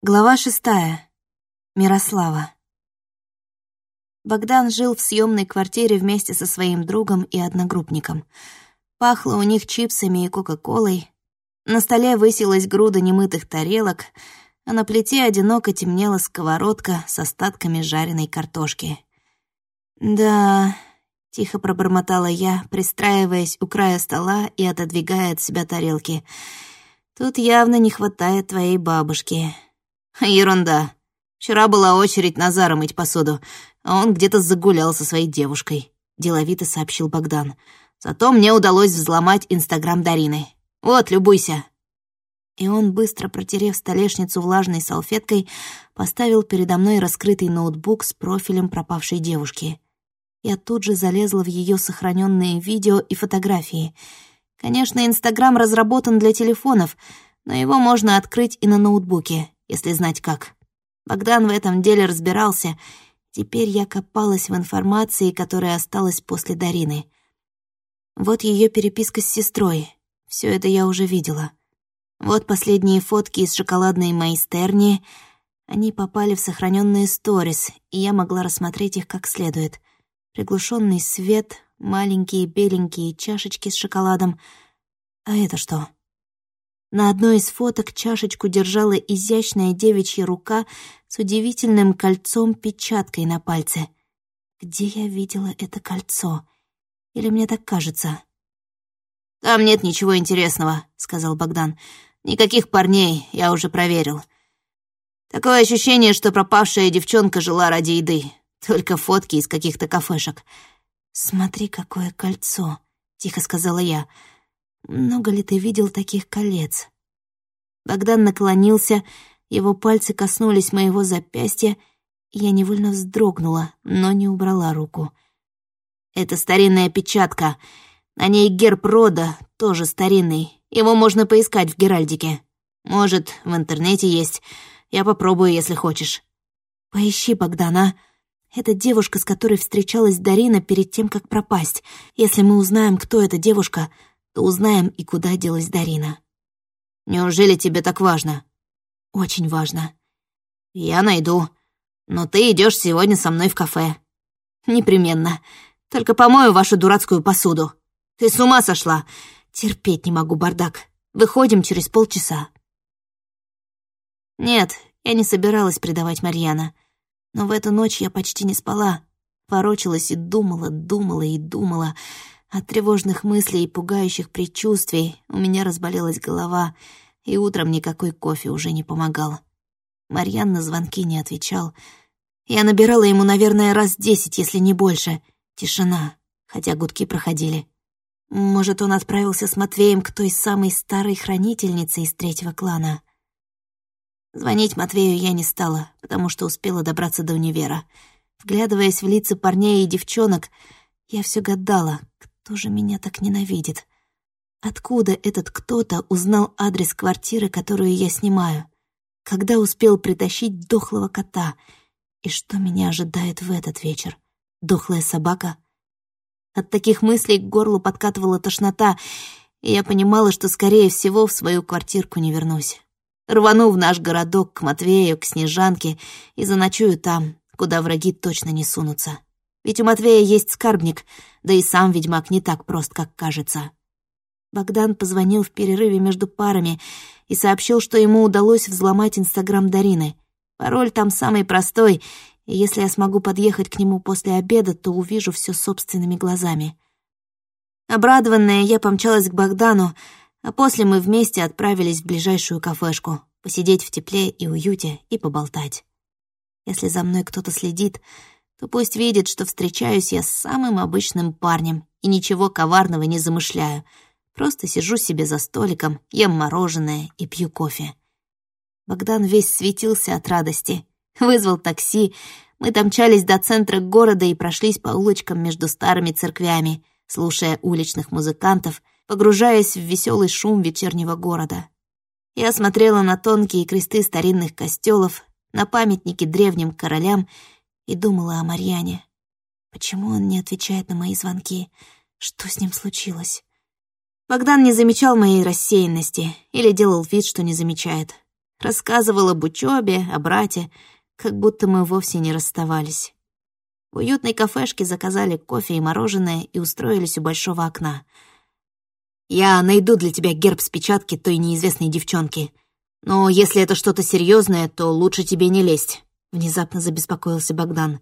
Глава шестая. Мирослава. Богдан жил в съемной квартире вместе со своим другом и одногруппником. Пахло у них чипсами и кока-колой. На столе высилась груда немытых тарелок, а на плите одиноко темнела сковородка с остатками жареной картошки. «Да...» — тихо пробормотала я, пристраиваясь у края стола и отодвигая от себя тарелки. «Тут явно не хватает твоей бабушки». «Ерунда. Вчера была очередь Назара мыть посуду, а он где-то загулял со своей девушкой», — деловито сообщил Богдан. «Зато мне удалось взломать Инстаграм Дарины. Вот, любуйся». И он, быстро протерев столешницу влажной салфеткой, поставил передо мной раскрытый ноутбук с профилем пропавшей девушки. Я тут же залезла в ее сохраненные видео и фотографии. Конечно, Инстаграм разработан для телефонов, но его можно открыть и на ноутбуке если знать как. Богдан в этом деле разбирался. Теперь я копалась в информации, которая осталась после Дарины. Вот ее переписка с сестрой. Все это я уже видела. Вот последние фотки из шоколадной майстерни. Они попали в сохраненные сторис, и я могла рассмотреть их как следует. Приглушенный свет, маленькие беленькие чашечки с шоколадом. А это что? На одной из фоток чашечку держала изящная девичья рука с удивительным кольцом-печаткой на пальце. Где я видела это кольцо? Или мне так кажется? «Там нет ничего интересного», — сказал Богдан. «Никаких парней, я уже проверил. Такое ощущение, что пропавшая девчонка жила ради еды. Только фотки из каких-то кафешек». «Смотри, какое кольцо», — тихо сказала я. Много ли ты видел таких колец? Богдан наклонился, его пальцы коснулись моего запястья, я невольно вздрогнула, но не убрала руку. «Это старинная печатка. На ней герб рода, тоже старинный. Его можно поискать в Геральдике. Может, в интернете есть. Я попробую, если хочешь». «Поищи, Богдана. Это девушка, с которой встречалась Дарина перед тем, как пропасть. Если мы узнаем, кто эта девушка, то узнаем и куда делась Дарина. Неужели тебе так важно? Очень важно. Я найду. Но ты идешь сегодня со мной в кафе. Непременно. Только помою вашу дурацкую посуду. Ты с ума сошла. Терпеть не могу бардак. Выходим через полчаса. Нет, я не собиралась предавать Марьяна. Но в эту ночь я почти не спала. Ворочалась и думала, думала и думала. От тревожных мыслей и пугающих предчувствий у меня разболелась голова, и утром никакой кофе уже не помогал. Марьян на звонки не отвечал. Я набирала ему, наверное, раз десять, если не больше. Тишина, хотя гудки проходили. Может, он отправился с Матвеем к той самой старой хранительнице из третьего клана. Звонить Матвею я не стала, потому что успела добраться до универа. Вглядываясь в лица парней и девчонок, я все гадала, кто же меня так ненавидит? Откуда этот кто-то узнал адрес квартиры, которую я снимаю? Когда успел притащить дохлого кота? И что меня ожидает в этот вечер? Дохлая собака? От таких мыслей к горлу подкатывала тошнота, и я понимала, что, скорее всего, в свою квартирку не вернусь. Рвану в наш городок к Матвею, к Снежанке и заночую там, куда враги точно не сунутся. Ведь у Матвея есть скарбник, да и сам ведьмак не так прост, как кажется. Богдан позвонил в перерыве между парами и сообщил, что ему удалось взломать Инстаграм Дарины. Пароль там самый простой, и если я смогу подъехать к нему после обеда, то увижу все собственными глазами. Обрадованная, я помчалась к Богдану, а после мы вместе отправились в ближайшую кафешку, посидеть в тепле и уюте и поболтать. Если за мной кто-то следит, то пусть видит, что встречаюсь я с самым обычным парнем и ничего коварного не замышляю. Просто сижу себе за столиком, ем мороженое и пью кофе. Богдан весь светился от радости. Вызвал такси. Мы домчались до центра города и прошлись по улочкам между старыми церквями, слушая уличных музыкантов, погружаясь в веселый шум вечернего города. Я смотрела на тонкие кресты старинных костелов, на памятники древним королям и думала о Марьяне. Почему он не отвечает на мои звонки? Что с ним случилось? Богдан не замечал моей рассеянности или делал вид, что не замечает. Рассказывал об учебе, о брате, как будто мы вовсе не расставались. В уютной кафешке заказали кофе и мороженое и устроились у большого окна. «Я найду для тебя герб с печатки той неизвестной девчонки. Но если это что-то серьезное, то лучше тебе не лезть», — внезапно забеспокоился Богдан.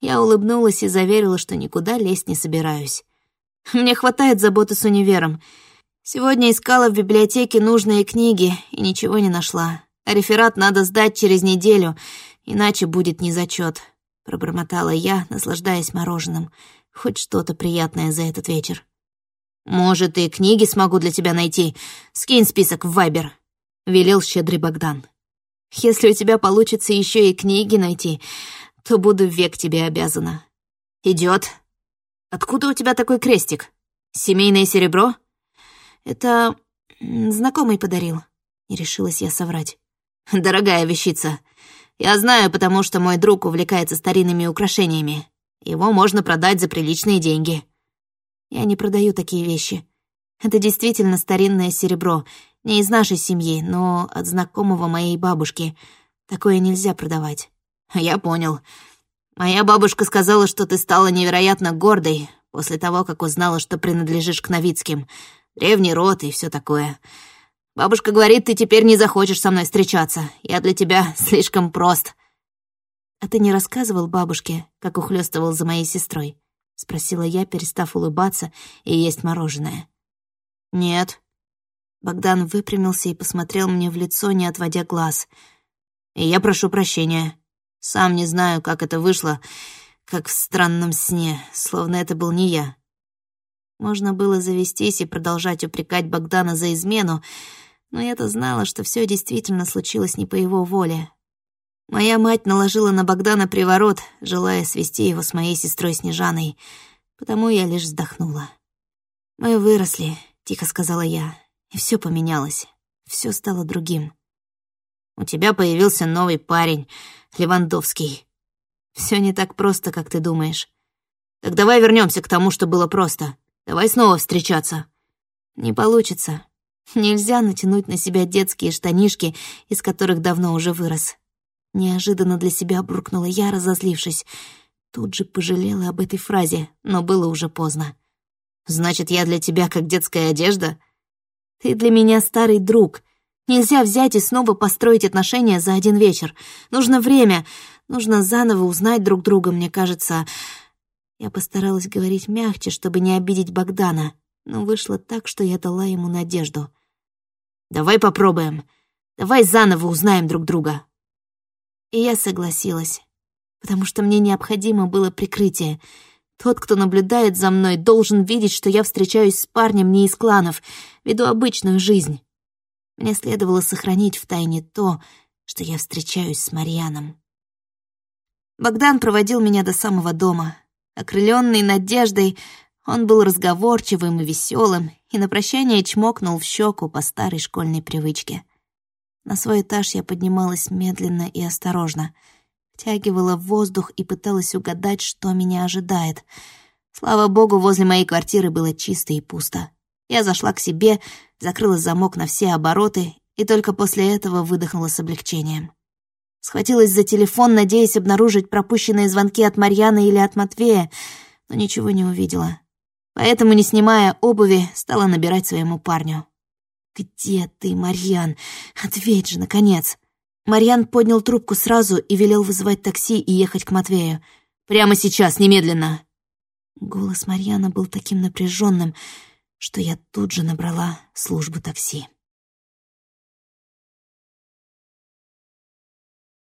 Я улыбнулась и заверила, что никуда лезть не собираюсь. Мне хватает заботы с универом. Сегодня искала в библиотеке нужные книги и ничего не нашла. А реферат надо сдать через неделю, иначе будет незачет. Пробормотала я, наслаждаясь мороженым. Хоть что-то приятное за этот вечер. «Может, и книги смогу для тебя найти. Скинь список в Вайбер», — велел щедрый Богдан. «Если у тебя получится еще и книги найти, то буду век тебе обязана». Идет. Откуда у тебя такой крестик? Семейное серебро?» «Это знакомый подарил», — не решилась я соврать. «Дорогая вещица. Я знаю, потому что мой друг увлекается старинными украшениями. Его можно продать за приличные деньги». «Я не продаю такие вещи. Это действительно старинное серебро, не из нашей семьи, но от знакомого моей бабушки. Такое нельзя продавать». «Я понял. Моя бабушка сказала, что ты стала невероятно гордой после того, как узнала, что принадлежишь к Новицким. Древний род и все такое. Бабушка говорит, ты теперь не захочешь со мной встречаться. Я для тебя слишком прост». «А ты не рассказывал бабушке, как ухлёстывал за моей сестрой?» — спросила я, перестав улыбаться и есть мороженое. «Нет». Богдан выпрямился и посмотрел мне в лицо, не отводя глаз. «И я прошу прощения. Сам не знаю, как это вышло, как в странном сне, словно это был не я. Можно было завестись и продолжать упрекать Богдана за измену, но я-то знала, что все действительно случилось не по его воле. Моя мать наложила на Богдана приворот, желая свести его с моей сестрой Снежаной, потому я лишь вздохнула. «Мы выросли», — тихо сказала я, — и все поменялось, все стало другим. «У тебя появился новый парень», Левандовский. Все не так просто, как ты думаешь. Так давай вернемся к тому, что было просто. Давай снова встречаться. Не получится. Нельзя натянуть на себя детские штанишки, из которых давно уже вырос. Неожиданно для себя буркнула я, разозлившись. Тут же пожалела об этой фразе, но было уже поздно. «Значит, я для тебя как детская одежда?» «Ты для меня старый друг, Нельзя взять и снова построить отношения за один вечер. Нужно время, нужно заново узнать друг друга, мне кажется. Я постаралась говорить мягче, чтобы не обидеть Богдана, но вышло так, что я дала ему надежду. «Давай попробуем. Давай заново узнаем друг друга». И я согласилась, потому что мне необходимо было прикрытие. Тот, кто наблюдает за мной, должен видеть, что я встречаюсь с парнем не из кланов, веду обычную жизнь. Мне следовало сохранить в тайне то, что я встречаюсь с Марьяном. Богдан проводил меня до самого дома. Окрыленный надеждой, он был разговорчивым и веселым, и на прощание чмокнул в щеку по старой школьной привычке. На свой этаж я поднималась медленно и осторожно, втягивала воздух и пыталась угадать, что меня ожидает. Слава богу, возле моей квартиры было чисто и пусто. Я зашла к себе, закрыла замок на все обороты и только после этого выдохнула с облегчением. Схватилась за телефон, надеясь обнаружить пропущенные звонки от Марьяны или от Матвея, но ничего не увидела. Поэтому, не снимая обуви, стала набирать своему парню. «Где ты, Марьян? Ответь же, наконец!» Марьян поднял трубку сразу и велел вызывать такси и ехать к Матвею. «Прямо сейчас, немедленно!» Голос Марьяна был таким напряженным, что я тут же набрала службу такси.